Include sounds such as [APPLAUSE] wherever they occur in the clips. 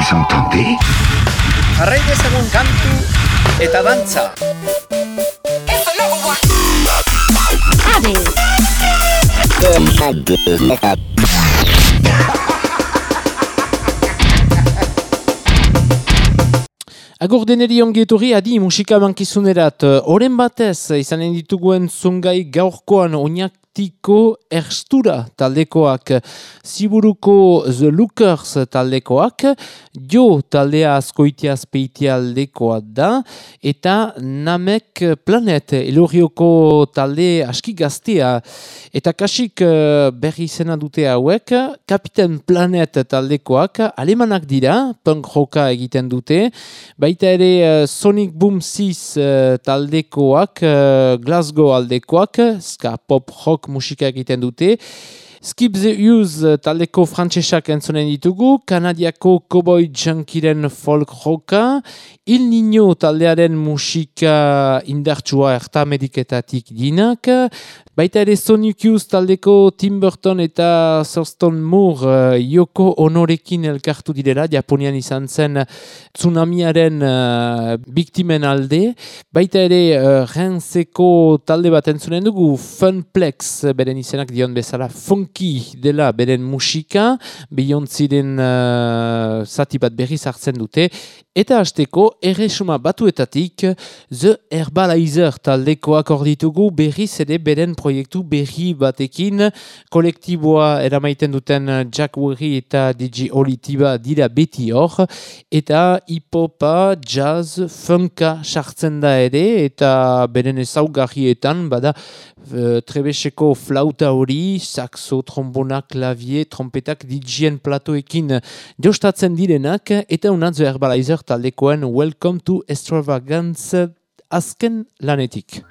Vous entendez Jarrai dezagun kantu eta dantza. Agur deneri ongietorri adi musika bankizunerat. Oren batez, izanen dituguen zungai gaurkoan oinatiko erstura taldekoak, ziburuko The Lookers taldekoak, jo taldea azkoitia azpeitia aldekoa da, eta namek planet elorrioko talde aski gaztea, eta kasik eh, berri izena dute hauek, Kapiten Planet taldekoak, alemanak dira, punk roka egiten dute, baita ere eh, Sonic Boom 6 eh, taldekoak, Glasgow aldekoak, ska pop rock musika egiten dute, Skip the Use taldeko frantsesak entzonen ditugu, Kanadiako Cowboy Junkiren folk rocka, Il Niño taldearen musika indartsua erta mediketatik dinak, baita ere Sonic Youth taldeko Tim Burton eta Thurston Moore uh, Yoko Honorekin elkartu direla, Japonian izan zen tsunamiaren uh, biktimen alde, baita ere uh, Renseko talde bat entzunen dugu, Funplex beren izenak dion bezala, funky dela beren musika, bihontziren uh, zati bat berriz hartzen dute, Eta hasteko erresuma batuetatik The Herbalizer taldekoak orditugu berriz ere beren proiektu berri batekin. Kolektiboa eramaiten duten Jack Werry eta DJ Olitiba dira beti hor. Eta hipopa, jazz, funka sartzen da ere eta beren ezaugarrietan bada uh, trebeseko flauta hori, saxo, trombona, klavier, trompetak DJen platoekin jostatzen direnak eta unat The Herbalizer taldekoen Welcome to Extravagance azken lanetik.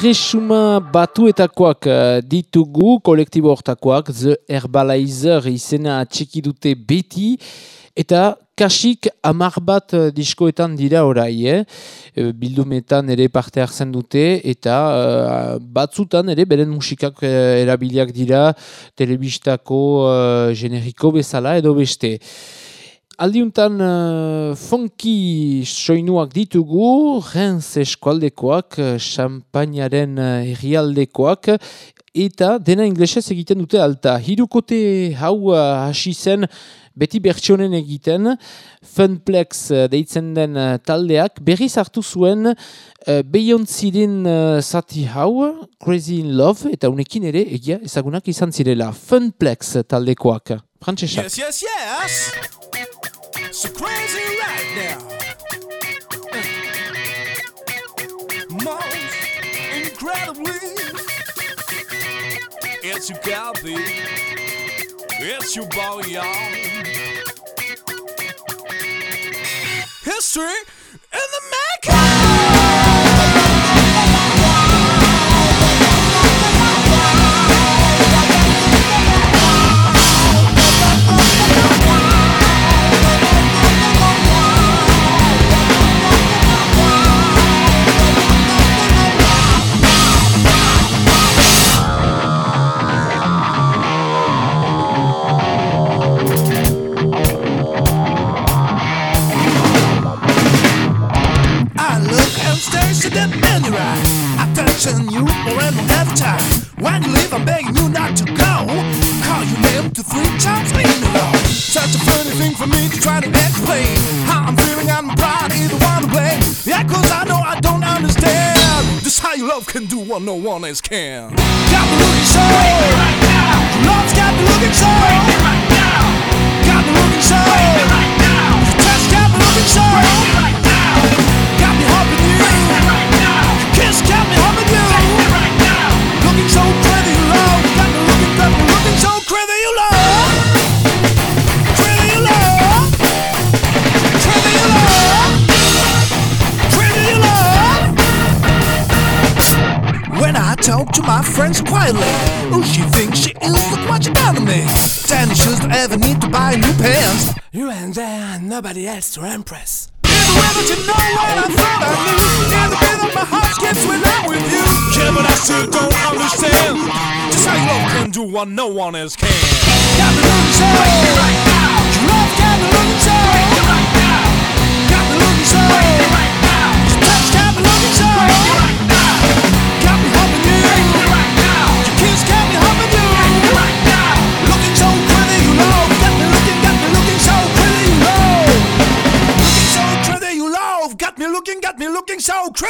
Erresuma batuetakoak uh, ditugu, kolektibo hortakoak, The Herbalizer izena txiki dute beti, eta kasik amar bat uh, diskoetan dira orai, eh? E, bildumetan ere parte hartzen dute, eta uh, batzutan ere beren musikak uh, erabiliak dira, telebistako uh, generiko bezala edo beste. Aldiuntan uh, funky soinuak ditugu, renz eskualdekoak, uh, champagnaren uh, herrialdekoak, eta dena inglesez egiten dute alta. Hirukote hau hasi zen beti bertsionen egiten, Funplex uh, deitzen den uh, taldeak, berriz hartu zuen uh, ziren uh, zati hau, Crazy in Love, eta unekin ere egia ezagunak izan zirela. Funplex taldekoak. Frantsesak. Yes, yes, yes! so crazy right now. Most incredibly, it's your copy, it's your boy, y'all. History what no one else can. Got me looking so. Right now. Love's got me looking so. Talk to my friends quietly, oh, she thinks she is look much better than me. Then shoes don't ever need to buy new pants. You and then nobody else to impress. In the way that you know what I thought I knew. In the way that my heart skips when I'm with you. Yeah, but I still don't understand. Just how love can do what no one else can. Got me looking so. Right now. Your love got me looking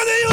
de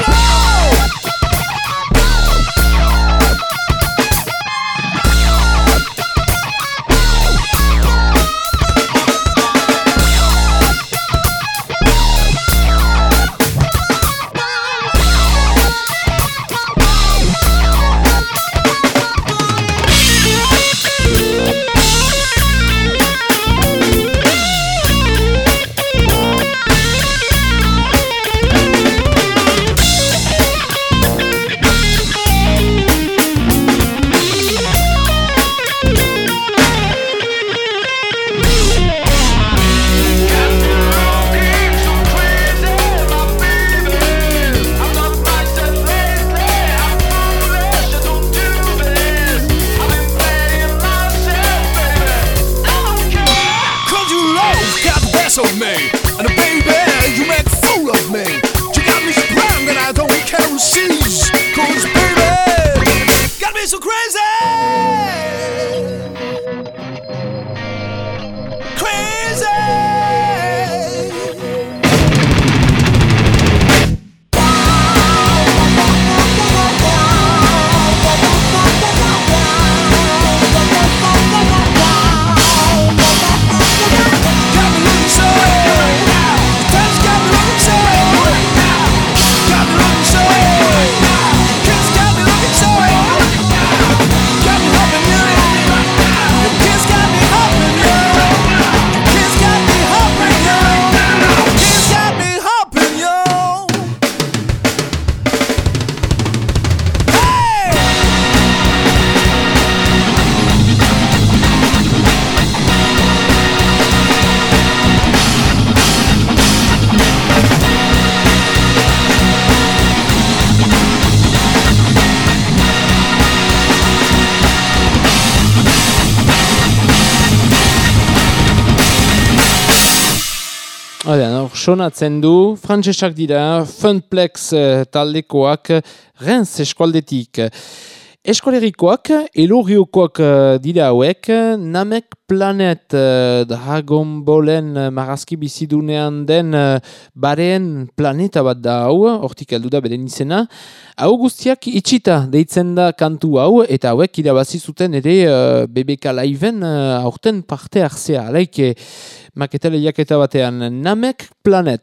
sonatzen du, frantsesak dira, Funplex uh, taldekoak, Renz eskualdetik. Eskolerikoak, eloriokoak uh, dira hauek, Namek Planet uh, Dragon Ballen uh, marazki bizidunean den uh, bareen planeta bat da hau, hortik heldu da beren izena. Hau guztiak itxita deitzen da kantu hau, eta hauek irabazi zuten ere uh, BBK Live-en uh, aurten parte hartzea. Alaike, maketele jaketa batean, Namek Planet.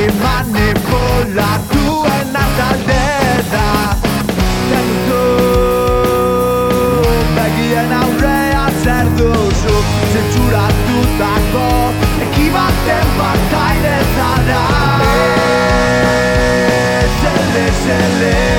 Etorri manipulatuen ataldera Tentu begien aurrea zer duzu Zentsuratutako ekibaten partaide zara. Zele, zele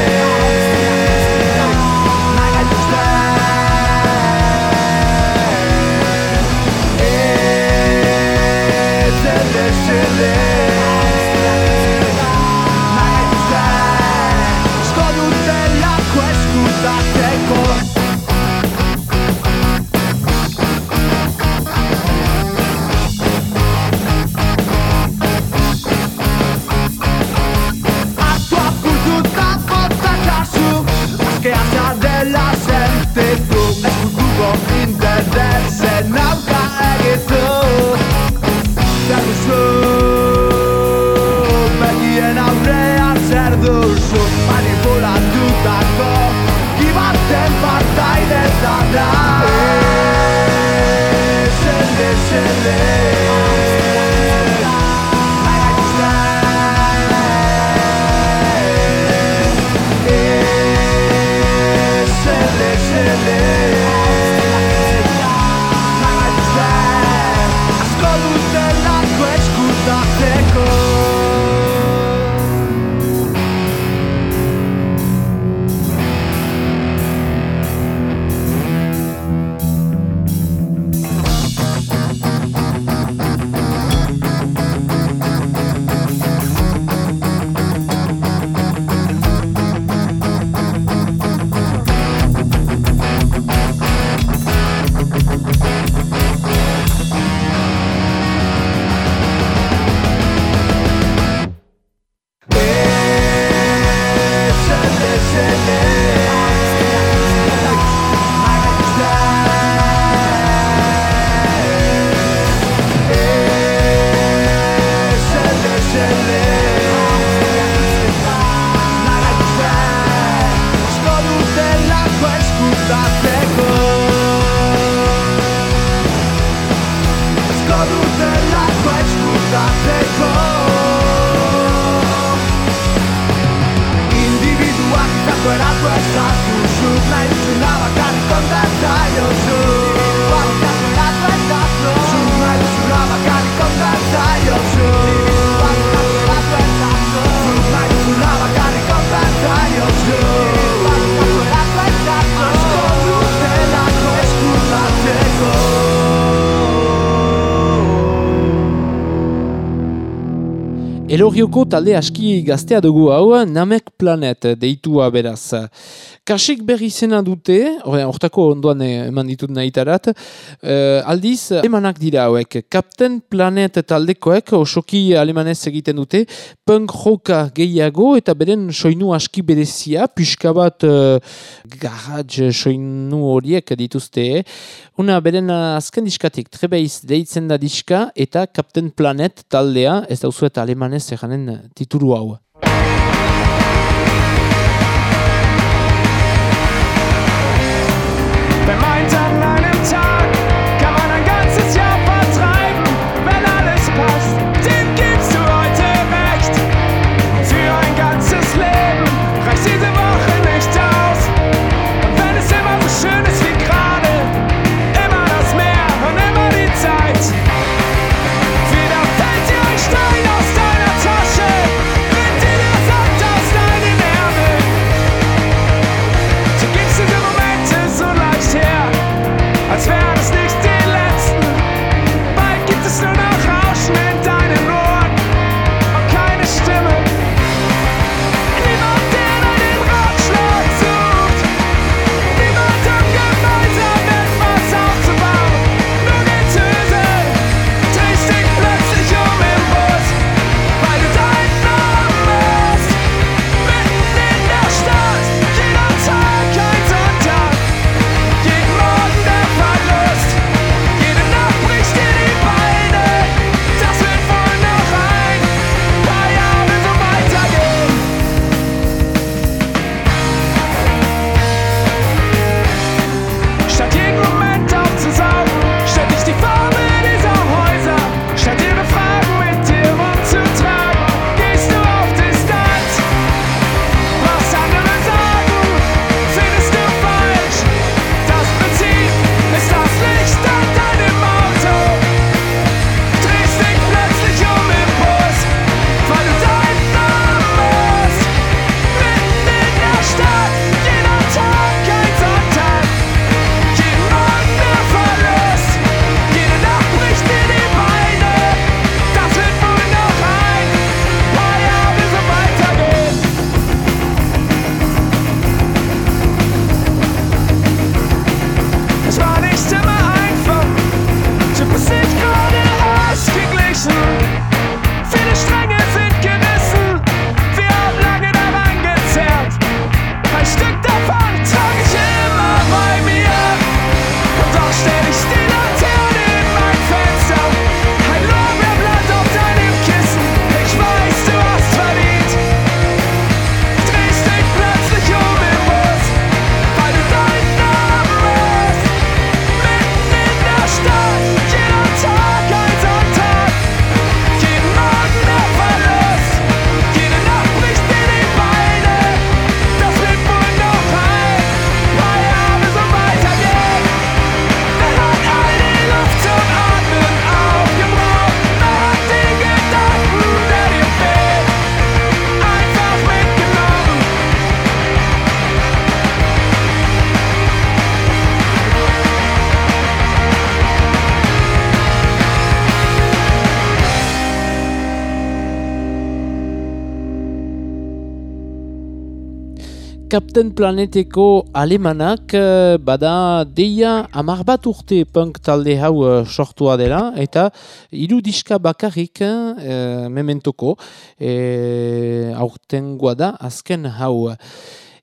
Elorioko talde aski gaztea dugu hau, Namek Planet deitua beraz. Kasik berri zena dute, hortako ondoan eman ditut nahitarat, uh, aldiz, emanak dira hauek, Captain Planet taldekoek osoki alemanez egiten dute, punk joka gehiago eta beren soinu aski berezia, pixka bat uh, garage soinu horiek dituzte, una beren azken diskatik trebeiz deitzen da diska eta Captain Planet taldea, ez dauzuet alemanez eganen titulu hau. I've Captain Planeteko alemanak eh, bada deia amar bat urte punk talde hau eh, sortua dela eta hiru diska bakarrik uh, mementoko e, aurten da azken hau.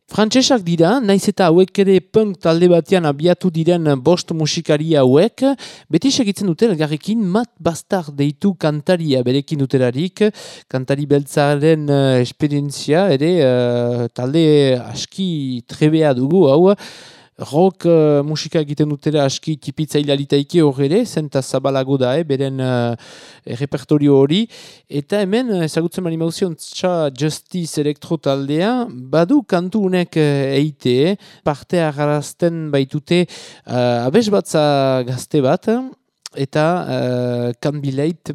Frantsesak dira, naiz eta hauek ere punk talde batean abiatu diren bost musikari hauek, beti segitzen dute elgarrekin mat bastar deitu kantaria berekin duterarik, kantari beltzaren uh, esperientzia ere uh, talde aski trebea dugu hau, rock uh, musika egiten dutera aski tipitzaila litaike hor ere, zenta zabalago da, eh, beren uh, repertorio hori, eta hemen, eh, ezagutzen mani mauzion, txa Justice Electro taldea, badu kantu unek eite, parte agarrazten baitute uh, abes batza gazte bat, eta uh, Can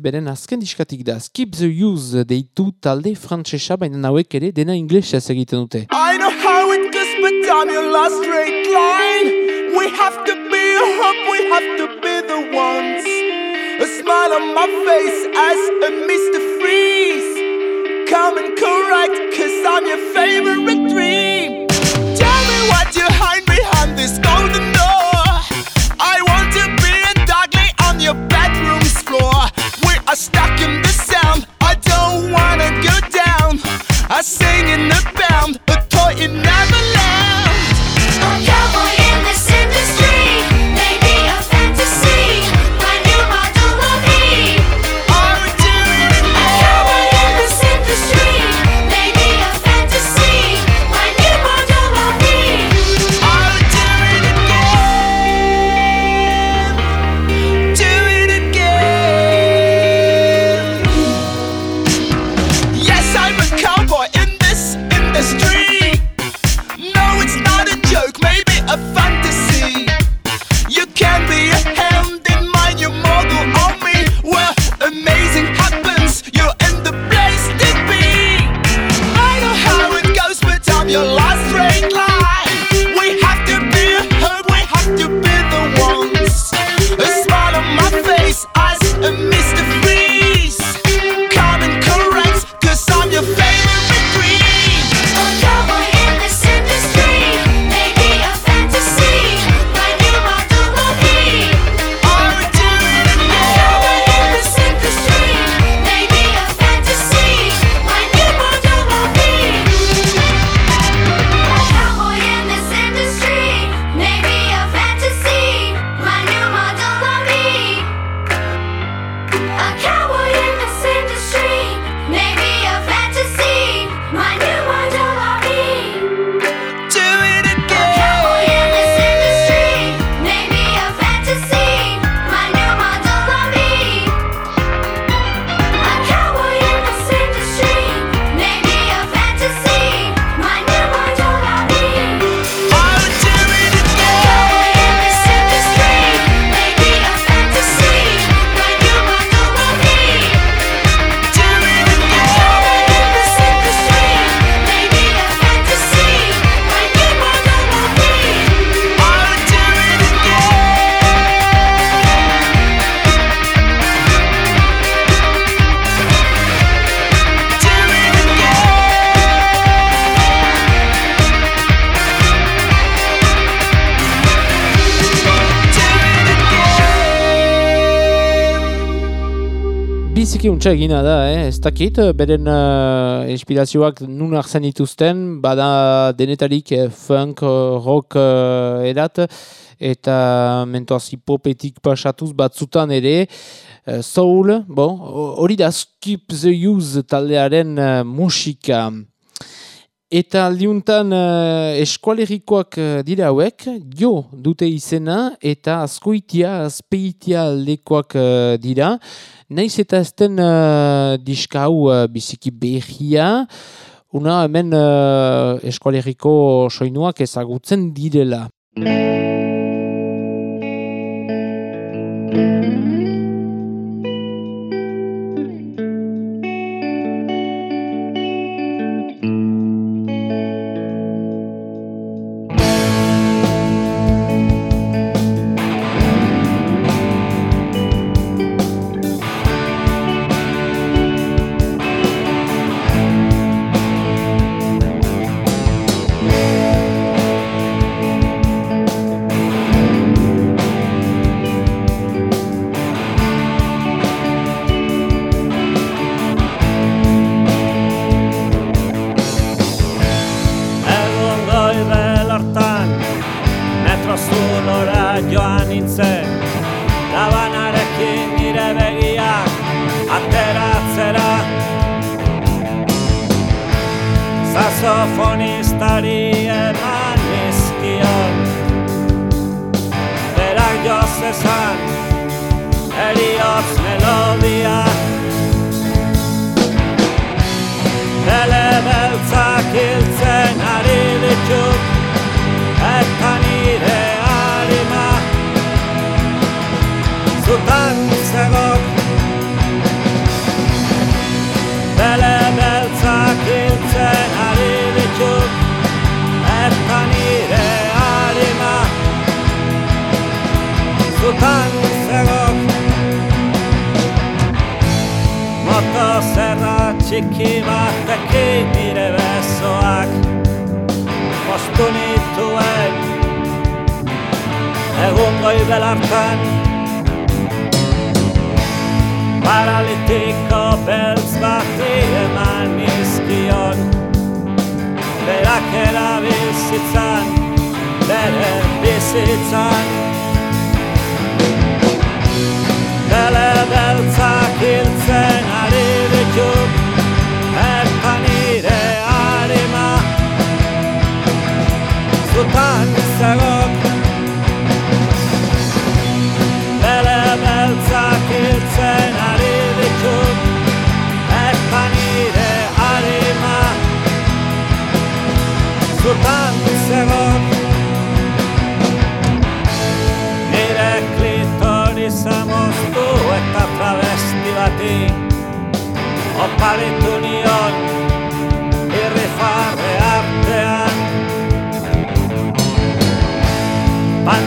beren azken diskatik da. Skip the Use deitu talde frantsesa baina nauek ere dena inglesez egiten dute. I know how it goes, but I'm your last straight We have to be a hope, we have to be the ones. A smile on my face as a Mr. Freeze. Come and correct, cause I'm your favorite dream. Tell me what you hide behind this golden door. I want to be a doggy on your bedroom's floor. We are stuck in the sound. I don't wanna go down. I sing in the bound, a toy in Neverland. A cowboy untsa egina da, eh? ez dakit, beren uh, inspirazioak nun hartzen dituzten, bada denetarik eh, funk, eh, rock uh, edat, eta mentoaz hipopetik pasatuz batzutan ere, eh, soul, bon, hori da Skip the Use taldearen eh, musika. Eta aldiuntan uh, eskualerikoak uh, dira hauek, jo dute izena eta azkoitia, azpeitia aldekoak uh, dira. Naiz eta ezten uh, diska hau uh, biziki behia, una hemen uh, eskualeriko soinuak ezagutzen direla.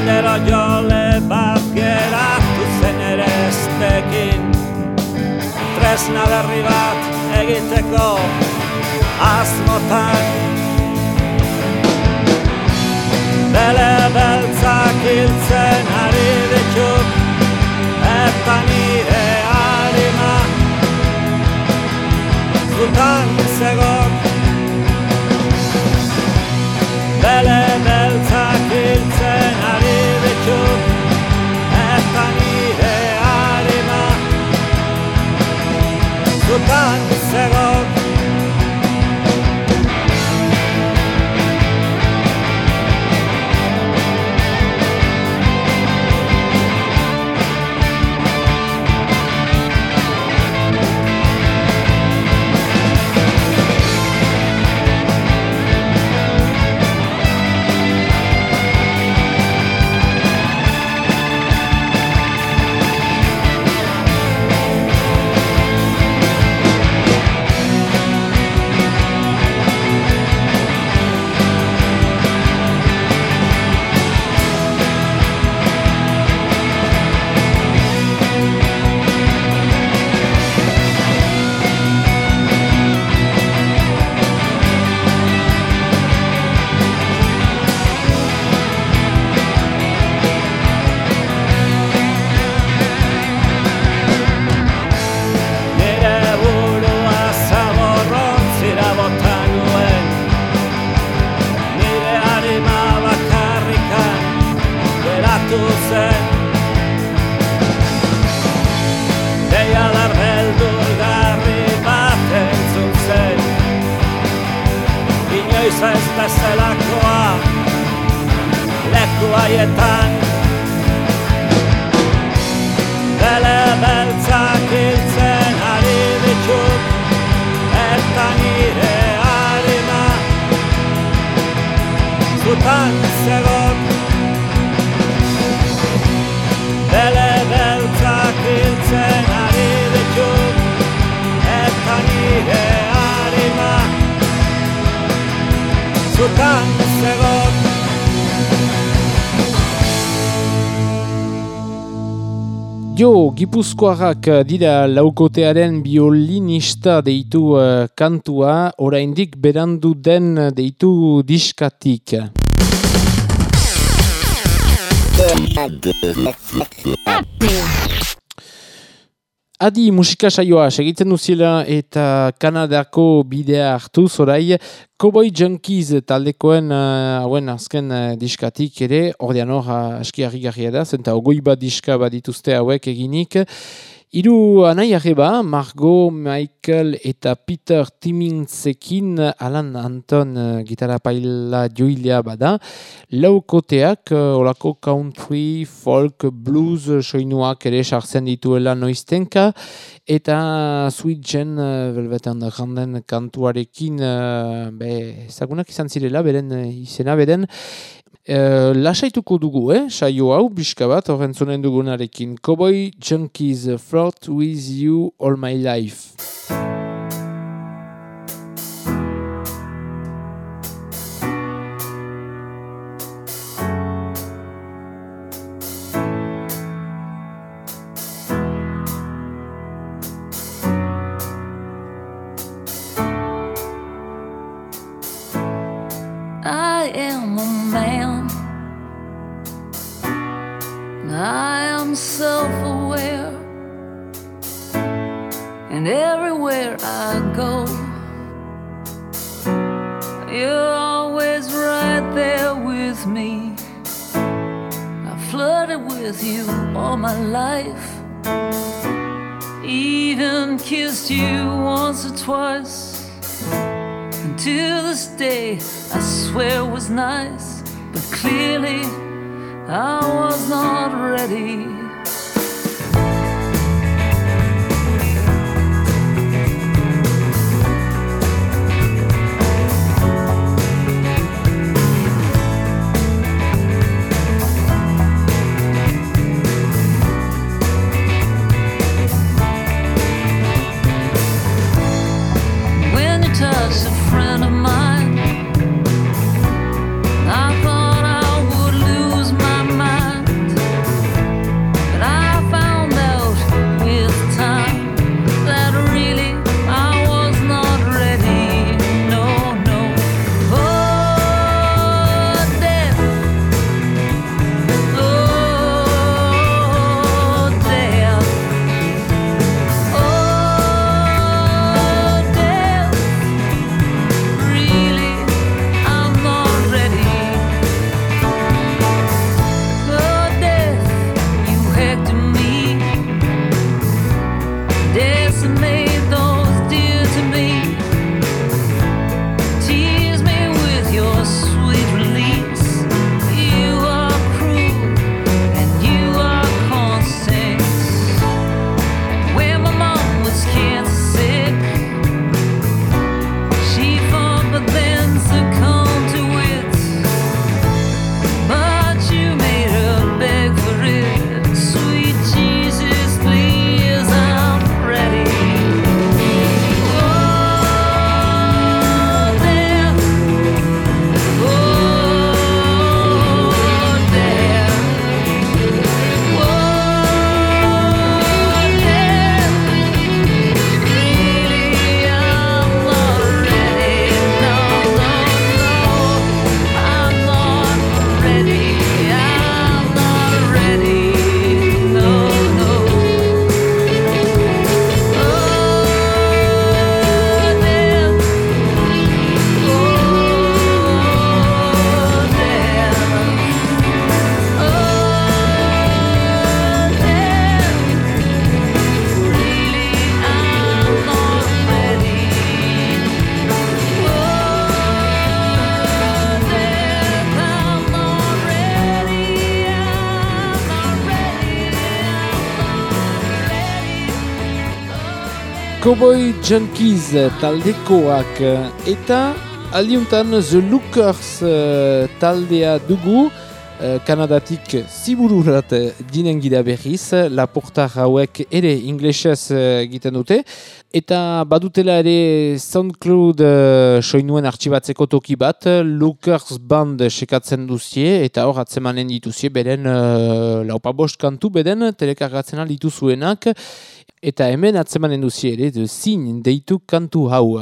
Genero jole bat geratu zen ere estekin Tresna berri bat egiteko asmotan. Bele beltzak hiltzen ari ditut Eta nire harima. Zutan zegok Bele Gipuzkoarrak dira laukotearen biolinista deitu uh, kantua, oraindik berandu den deitu diskatik. Adi musika saioa segitzen duziela eta Kanadako bidea hartu zorai. Cowboy Junkies taldekoen uh, hauen azken uh, diskatik ere ordean hor uh, aski harri da zenta ogoi bat diska bat dituzte hauek eginik Hiru anai arreba, Margot, Michael eta Peter Timmingsekin Alan Anton uh, gitarra paila joilea bada. Laukoteak, uh, olako country, folk, blues, soinuak ere sartzen dituela noiztenka. Eta Sweet Jen uh, Velvet Underground kantuarekin uh, be, zagunak izan zirela, beren izena beren. Uh, lasaituko dugu, eh? Saio hau, biska bat, horren dugunarekin. Cowboy Junkies, Float With You All My Life. Cowboy Junkies taldekoak eta aldiuntan The Lookers eh, taldea dugu eh, Kanadatik zibururat dinen gira berriz, laportar hauek ere inglesez eh, egiten dute, eta badutela ere SoundCloud uh, soinuen artxibatzeko toki bat, Lookers Band sekatzen duzie, eta hor atzemanen dituzie, beren uh, laupabost kantu, beren telekargatzen dituzuenak, eta hemen atzemanen duzie ere, de zin deitu kantu hau.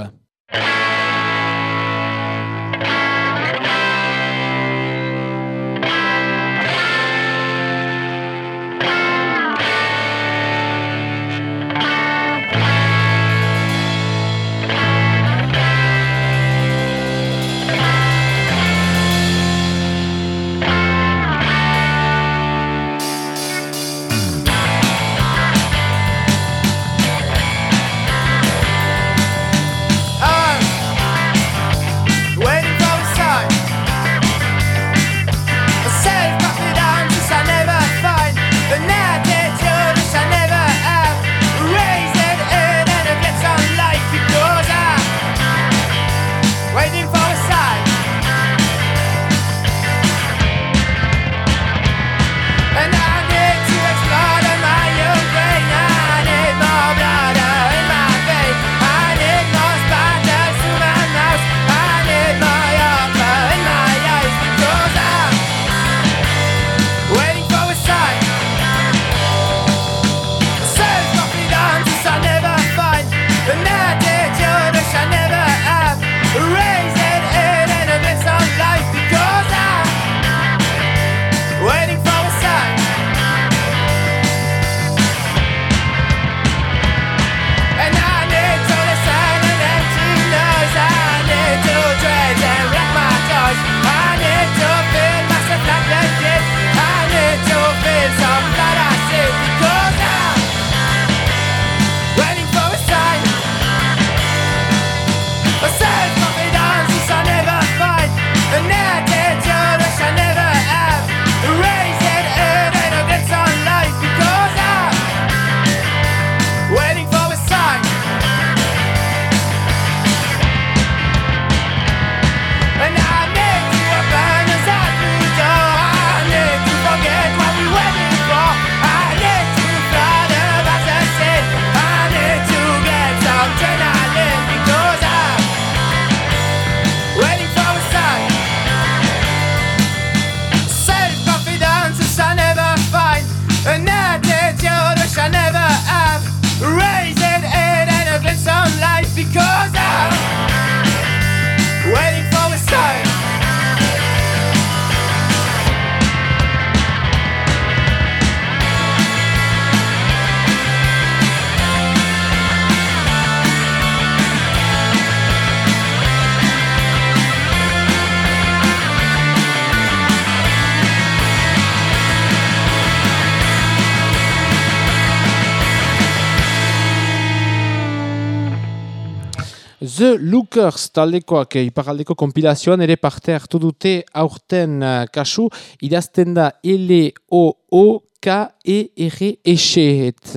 The Lookers taldekoak eh, iparaldeko kompilazioan ere parte hartu dute aurten eh, kasu idazten da L-O-O K-E-R-E-X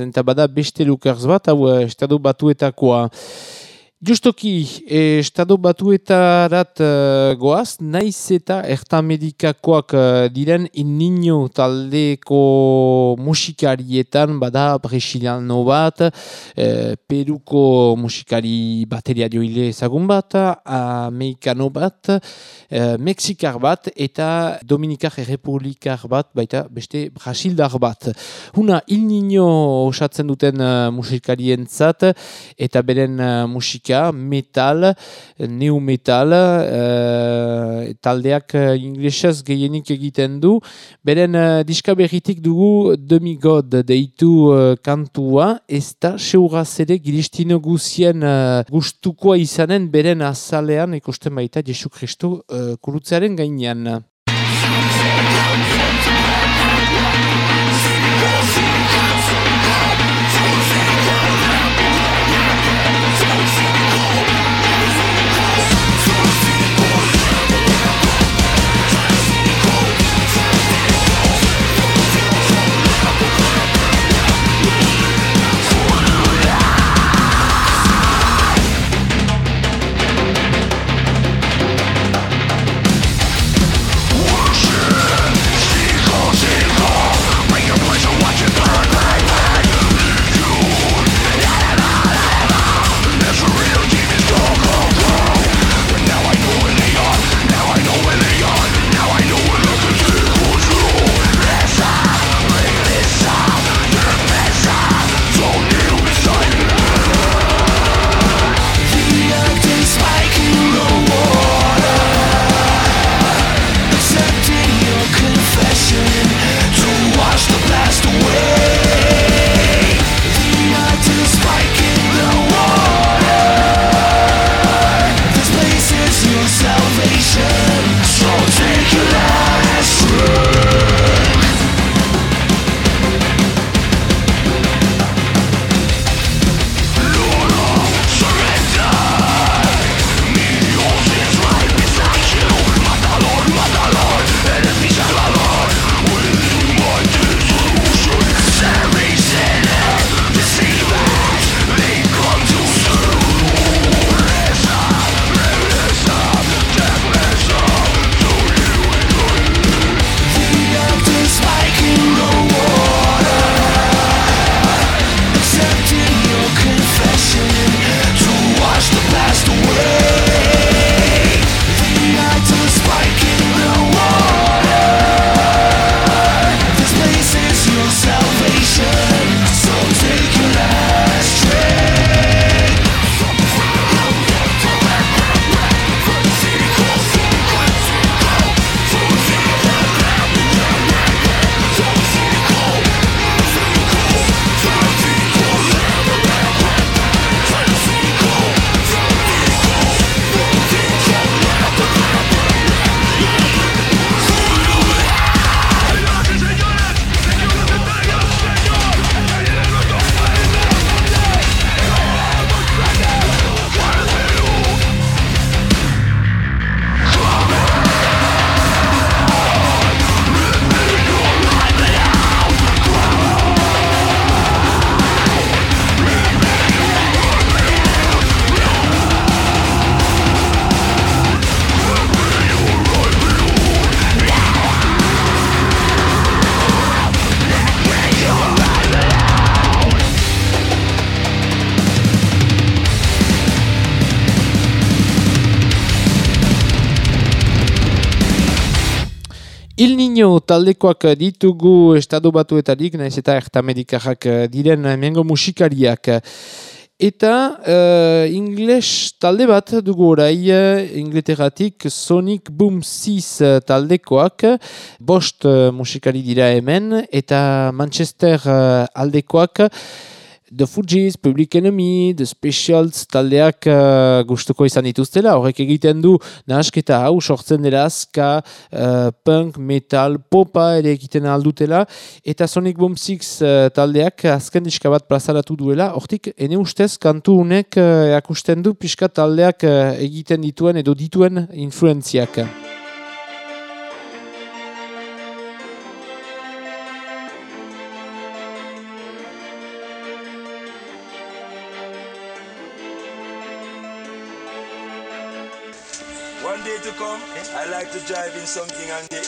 eta bada beste Lookers bat, hau eh, estadu batuetakoa. Justoki, eh, estado batuetarat eh, goaz, naiz eta ertamedikakoak eh, diren innino taldeko musikarietan, bada Brasiliano bat, eh, Peruko musikari bateria joile ezagun bat, Amerikano bat, eh, Mexikar bat, eta Dominikar Errepublikar bat, baita beste Brasildar bat. Huna, il nino osatzen duten uh, musikarientzat, eta beren uh, musika metal, new metal, uh, taldeak uh, inglesez gehienik egiten du. Beren uh, diska berritik dugu Demigod deitu uh, kantua, ez da seuraz ere giristino guzien uh, gustukoa izanen beren azalean ikusten baita Jesu Kristo uh, kurutzearen gainean. Taldekoak ditugu estadu batuetarik, naiz eta ertamedikarrak diren mengo musikariak. Eta uh, ingles talde bat dugu orai, eh, ingleteratik Sonic Boom 6 taldekoak, bost uh, musikari dira hemen, eta Manchester uh, aldekoak, The Fujis, Public Enemy, The Specials taldeak uh, gustuko izan dituztela, horrek egiten du nahasketa hau sortzen dela azka, uh, eh, punk, metal, popa ere egiten aldutela, eta Sonic Boom 6 uh, eh, taldeak azken diska bat plazaratu duela, hortik ene ustez kantu unek uh, akusten du pixka taldeak uh, egiten dituen edo dituen influenziak. something and they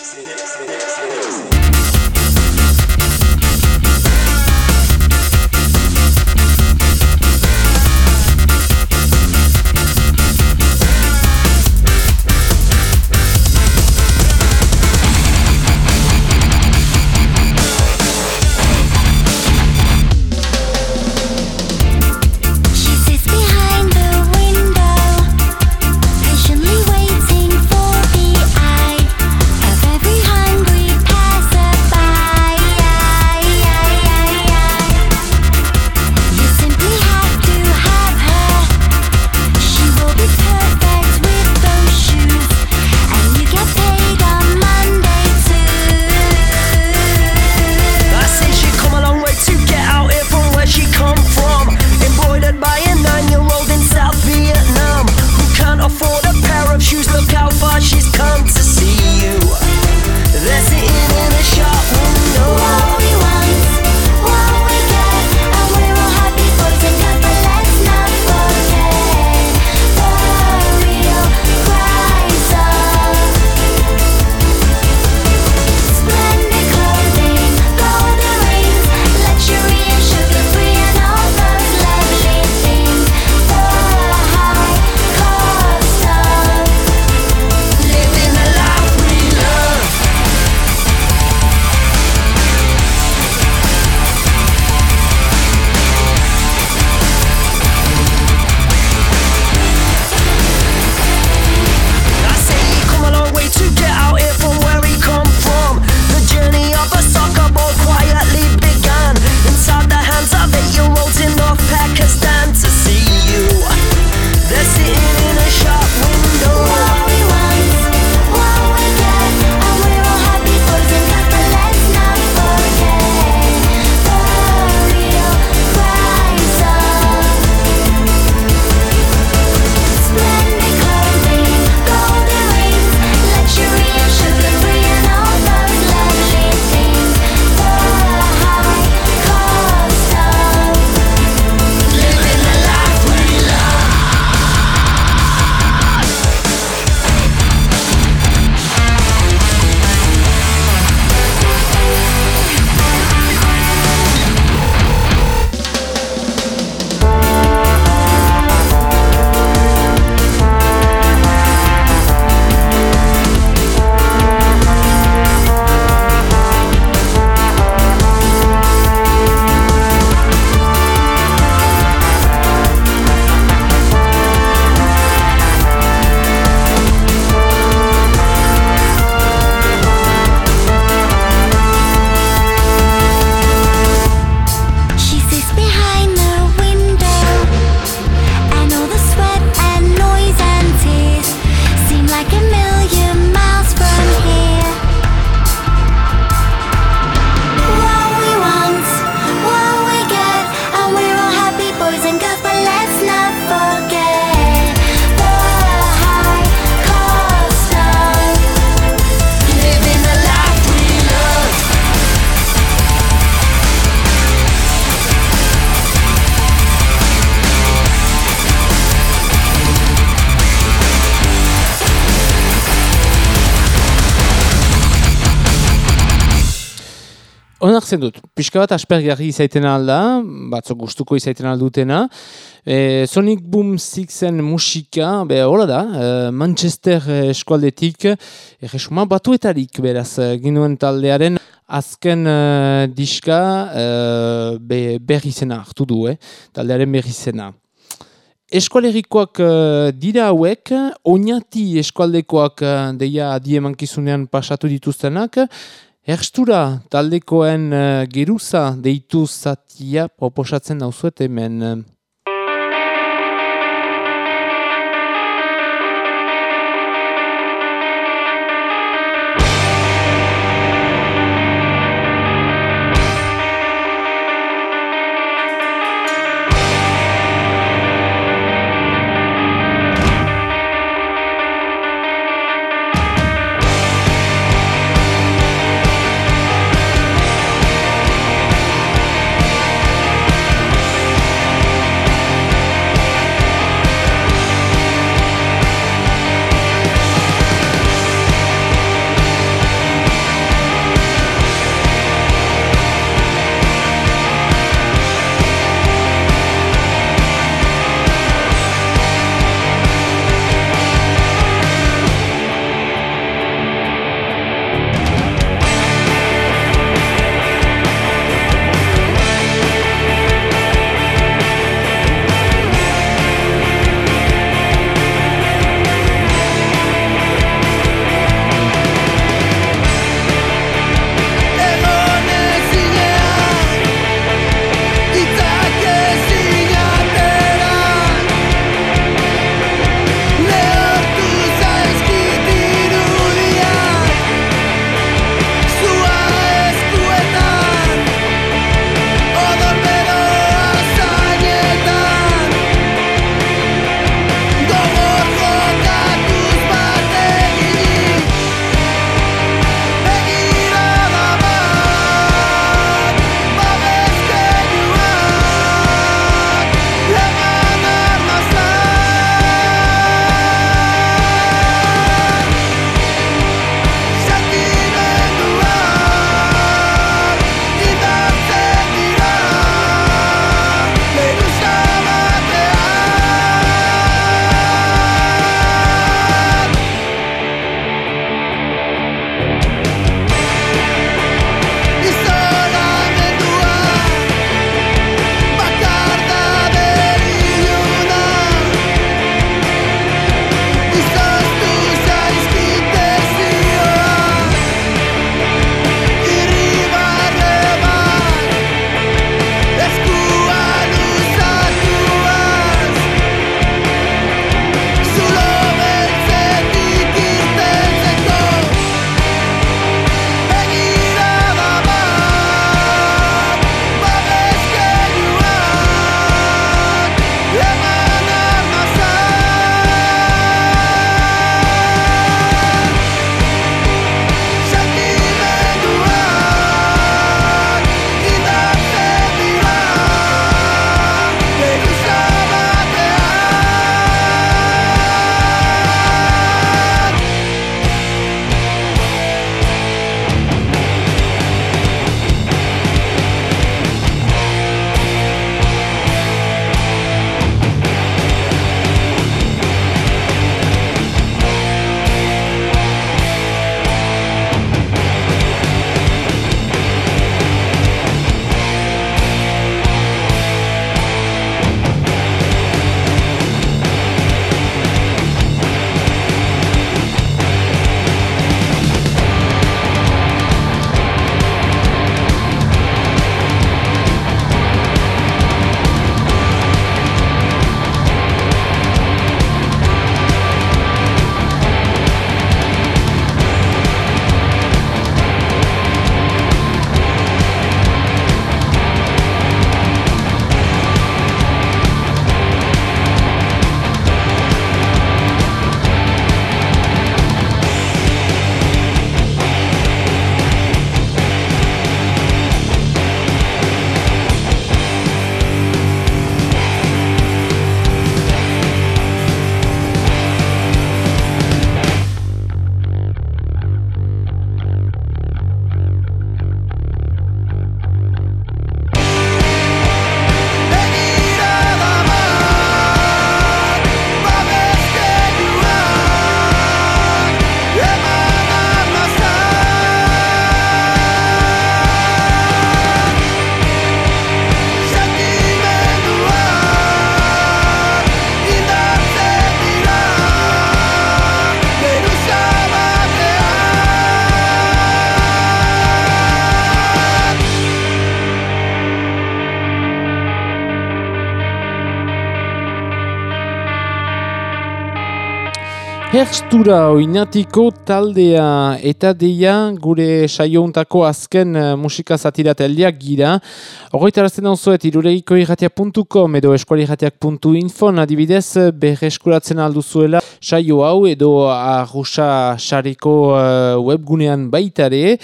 ulertzen dut. Pixka bat aspergarri izaiten alda, batzok gustuko izaiten aldutena. E, Sonic Boom 6en musika, be, hola da, e, Manchester e, eskualdetik, erresuma batuetarik, beraz, e, ginuen taldearen azken uh, diska uh, be, berrizena hartu du, eh? taldearen berrizena. Eskualerikoak uh, dira hauek, oinati eskualdekoak uh, deia diemakizunean pasatu dituztenak, Erstura taldekoen uh, geruza deitu zatia proposatzen dauzuet hemen. Herstura oinatiko taldea eta deia gure saiontako azken uh, musika zatirateldiak gira. Horretarazten dauzuet irureiko irratiak.com edo eskualirratiak.info adibidez berreskuratzen alduzuela saio hau edo arruxa sariko uh, webgunean baitare.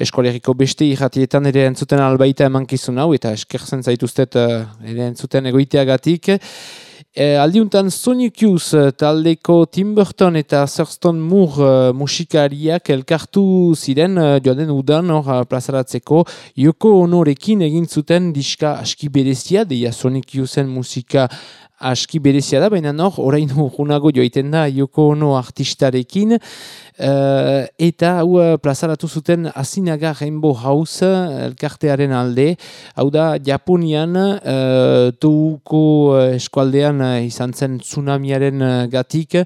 Eskualeriko beste irratietan ere entzuten albaita emankizun hau eta eskerzen zaituztet uh, ere entzuten egoiteagatik. E, aldiuntan Sonic Youth eh, taldeko Tim Burton eta Thurston Moore uh, musikariak elkartu ziren uh, joaden udan hor uh, plazaratzeko. Yoko Onorekin egin zuten diska aski berezia, deia Sonic Youthen musika aski berezia da, baina nor, orain [LAUGHS] urgunago joaiten da Yoko Ono artistarekin, uh, eta hau uh, plazaratu zuten Asinaga Rainbow House uh, elkartearen alde, hau da Japonian uh, touko eskualdean izan zen tsunamiaren gatik,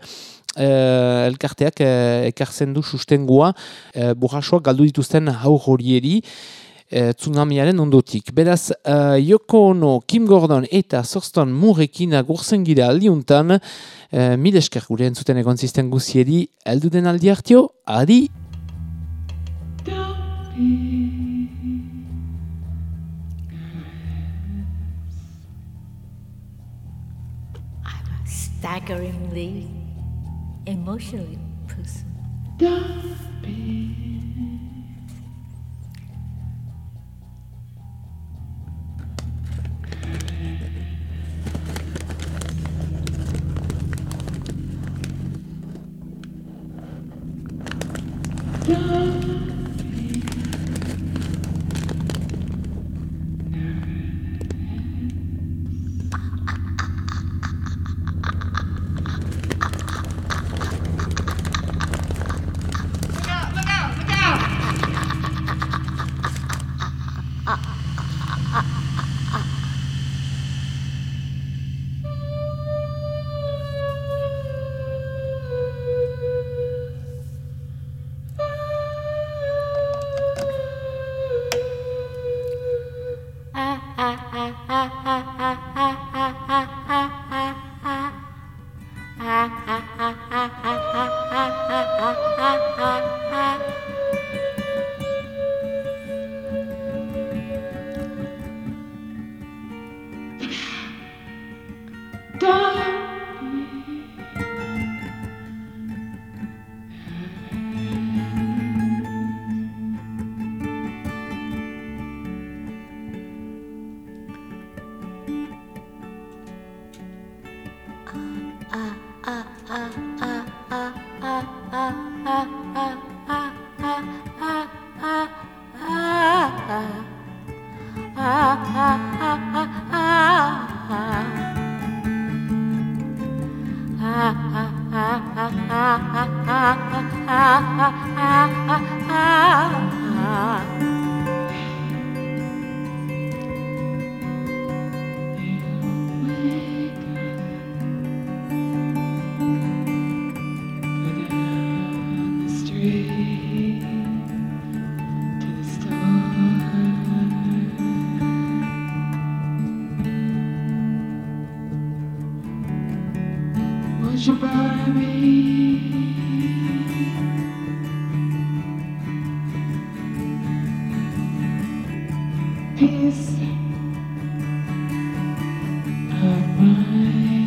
Uh, elkarteak uh, ekartzen du sustengua. Uh, burrasoak galdu dituzten hau horieri eh, tsunamiaren ondotik. Beraz, uh, Yoko Ono, Kim Gordon eta Thurston Moorekin agurzen gira aldiuntan, uh, mil esker gure entzuten egon zisten guzieri, eldu den aldi hartio, adi! staggeringly emotionally person. I'm mine.